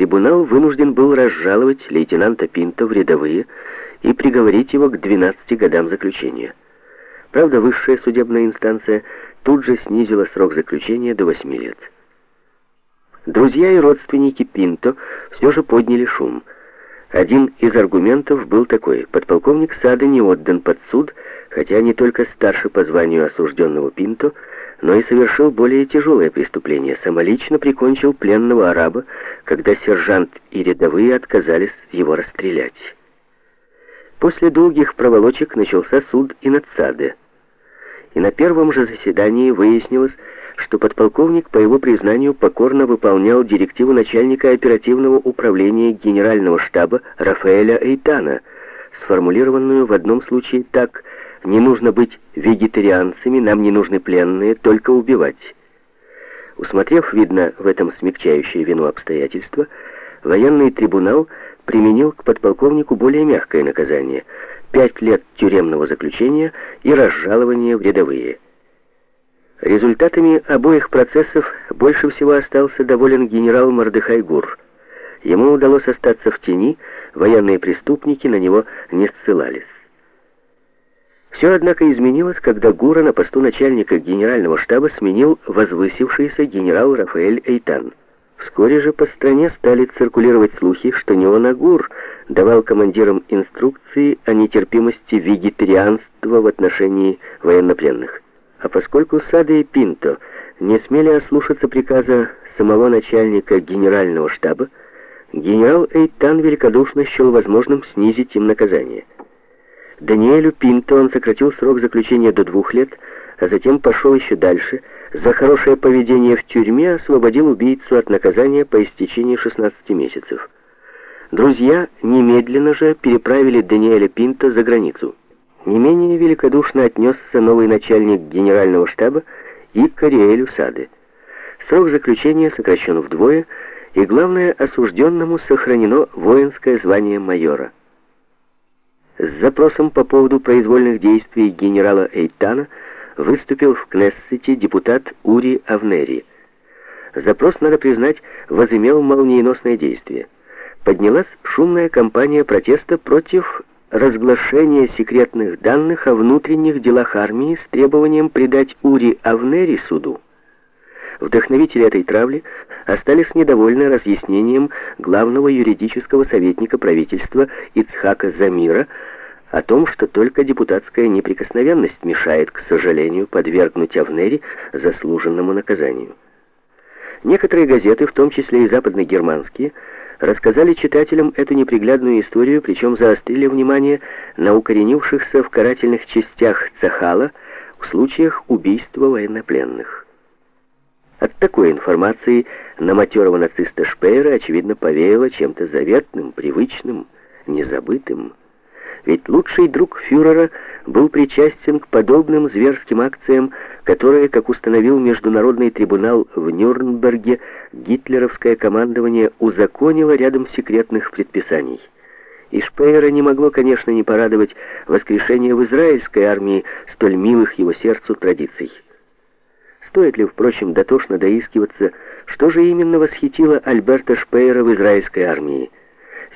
трибунал вынужден был разжаловать лейтенанта Пинто в рядовые и приговорить его к 12 годам заключения. Правда, высшая судебная инстанция тут же снизила срок заключения до 8 лет. Друзья и родственники Пинто все же подняли шум. Один из аргументов был такой. Подполковник Сада не отдан под суд, хотя не только старше по званию осужденного Пинто, но и совершил более тяжелое преступление. Самолично прикончил пленного араба, когда сержант и рядовые отказались его расстрелять. После долгих проволочек начался суд и над Саде. И на первом же заседании выяснилось, что подполковник, по его признанию, покорно выполнял директиву начальника оперативного управления генерального штаба Рафаэля Эйтана, сформулированную в одном случае так «Не нужно быть вегетарианцами, нам не нужны пленные, только убивать». Усмотрев, видно, в этом смягчающее вину обстоятельства, военный трибунал применил к подполковнику более мягкое наказание – пять лет тюремного заключения и разжалование в рядовые. Результатами обоих процессов больше всего остался доволен генерал Мордыхай Гур. Ему удалось остаться в тени, военные преступники на него не ссылались. Все, однако, изменилось, когда Гура на посту начальника генерального штаба сменил возвысившийся генерал Рафаэль Эйтан. Вскоре же по стране стали циркулировать слухи, что Неонагур давал командирам инструкции о нетерпимости вегетарианства в отношении военнопленных. А поскольку Сада и Пинто не смели ослушаться приказа самого начальника генерального штаба, генерал Эйтан великодушно счел возможным снизить им наказание. Даниэлю Пинто он сократил срок заключения до двух лет, а затем пошел еще дальше. За хорошее поведение в тюрьме освободил убийцу от наказания по истечении 16 месяцев. Друзья немедленно же переправили Даниэля Пинто за границу. Не менее великодушно отнесся новый начальник генерального штаба и к Ариэлю Сады. Срок заключения сокращен вдвое, и, главное, осужденному сохранено воинское звание майора. С запросом по поводу произвольных действий генерала Эйтана выступил в Кнессете депутат Ури Авнери. Запрос, надо признать, возымел молниеносное действие. Поднялась шумная кампания протеста против разглашения секретных данных о внутренних делах армии с требованием предать Ури Авнери суду. Вдохновители этой травли остались недовольны разъяснением главного юридического советника правительства Ицхака Замира о том, что только депутатская неприкосновенность мешает, к сожалению, подвергнуть Авнери заслуженному наказанию. Некоторые газеты, в том числе и западногерманские, рассказали читателям эту неприглядную историю, причем заострили внимание на укоренившихся в карательных частях Цахала в случаях убийства военнопленных. От такой информации на матерого нациста Шпеера, очевидно, повеяло чем-то заветным, привычным, незабытым. Ведь лучший друг фюрера был причастен к подобным зверским акциям, которые, как установил Международный трибунал в Нюрнберге, гитлеровское командование узаконило рядом секретных предписаний. И Шпеера не могло, конечно, не порадовать воскрешение в израильской армии столь милых его сердцу традиций. Стоит ли, впрочем, дотошно доискиваться, что же именно восхитило Альберта Шпеера в израильской армии?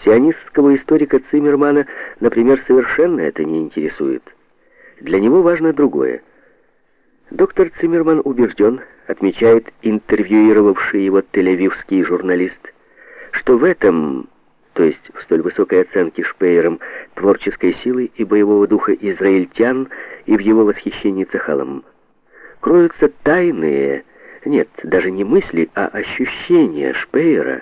Сионистского историка Циммермана, например, совершенно это не интересует. Для него важно другое. Доктор Циммерман убежден, отмечает интервьюировавший его тель-авивский журналист, что в этом, то есть в столь высокой оценке Шпеером творческой силы и боевого духа израильтян и в его восхищении Цахалом, кроются тайные, нет, даже не мысли, а ощущения Шпеера,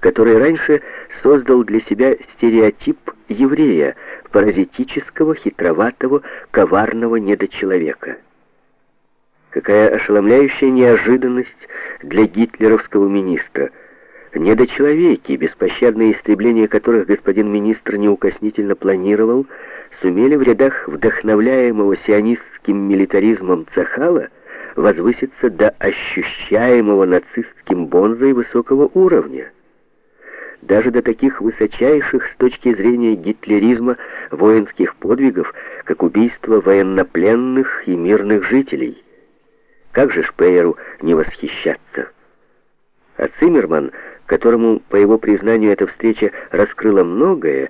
который раньше создал для себя стереотип еврея, паразитического, хитроватого, коварного недочеловека. Какая ошеломляющая неожиданность для гитлеровского министра. Недочеловеки, беспощадное истребление которых господин министр неукоснительно планировал, сумели в рядах вдохновляемого сионистским милитаризмом Цахала возвыситься до ощущаемого нацистским бонзой высокого уровня даже до таких высочайших с точки зрения гитлеризма воинских подвигов, как убийство военнопленных и мирных жителей. Как же Шпееру не восхищаться? А Циммерман которому, по его признанию, эта встреча раскрыла многое,